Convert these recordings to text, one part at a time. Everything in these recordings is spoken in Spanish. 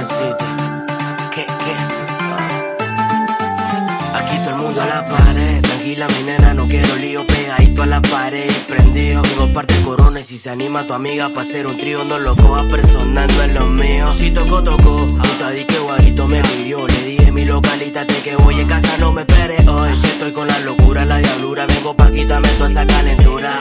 mamacita. ¿Qué. Aquí todo el mundo a la pared. Tranquila, mi nena, no quiero lío. Pegadito a la pared, prendido. Tengo parte corona y si se anima tu amiga pa' hacer un trío, no lo cojas personando en lo mío. Si tocó, tocó. Abusadí que guajito me pidió. Le dije mi localítate que voy en casa, no me esperes hoy. Estoy con la locura, la diablura. Vengo pa' quitarme toda esa calentura.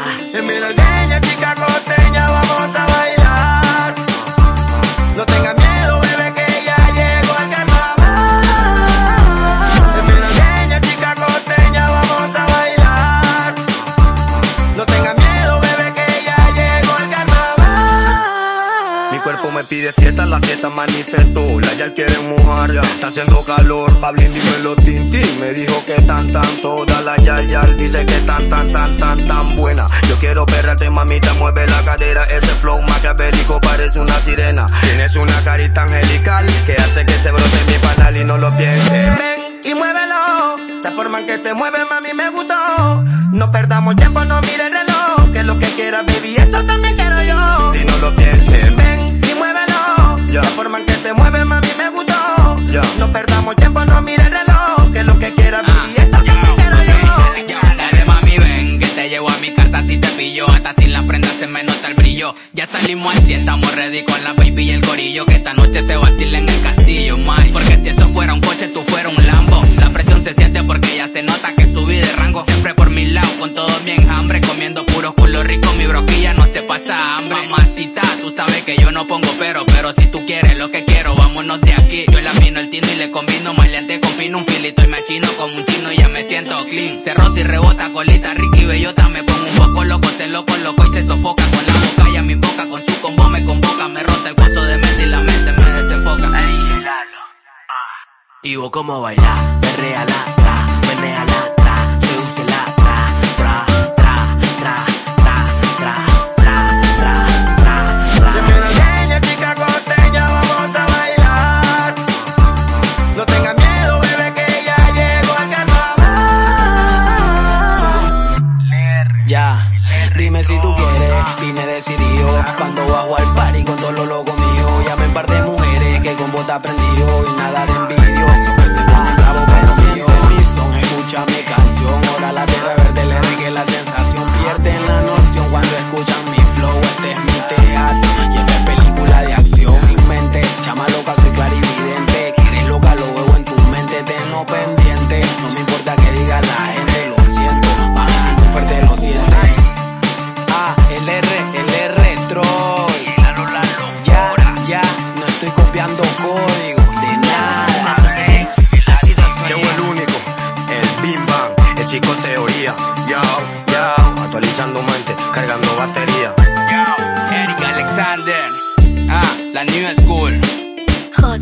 Cuerpo me pide fiesta, la fiesta manifestó. La ya quiere mojar, está haciendo calor. Pablín, dímelo, Tintín. Me dijo que tan, tan, toda la yal, yal. Dice que tan, tan, tan, tan, tan buena. Yo quiero perrarte, mamita, mueve la cadera. Ese flow maquiavélico parece una sirena. Tienes una carita angelical que hace que se brote mi panal y no lo piense. Ven y muévelo. La forma en que te mueve, mami, me gustó. No perdamos tiempo, no mire el reloj. Que lo que quieras, baby, eso también quiero yo. Y no lo. Que te mueve, mami, me gustó. No perdamos tiempo, no mire el reloj. Que lo que quiera, baby, ah, eso que te quiero yo. Dale, mami, ven, que te llevo a mi casa si te pillo. Hasta sin la prenda se me nota el brillo. Ya salimos así, estamos ready con la baby y el corillo. Que esta noche se vacila en el castillo, my. Porque si eso fuera un coche, tú fuera un Lambo. La presión se siente porque ya se nota que subí pongo pero, pero si tú quieres lo que quiero, vámonos de aquí. Yo le amino el tino y le combino maleante con fino, un filito y me chino como un chino y ya me siento clean. Se rota y rebota, colita rica y bellota, me pongo un poco loco, se loco, loco y se sofoca con la boca y a mi boca, con su combo me convoca, me roza el gozo de mente y la mente me desenfoca. Ey, Lalo. Ah. Y vos como bailar, perrea la si tú quieres, vine decidido. Cuando bajo al party con todo lo loco mío. Llame un par de mujeres que con bota prendido y nada de envidioso. Que se ponen bravo pero si yo mi son, escucha mi canción. Ahora la tierra verde le que la sensación. Bim Bang, el chico teoría. Ya, ya, actualizando mente, cargando batería. Eric Alexander, ah, la new school. J,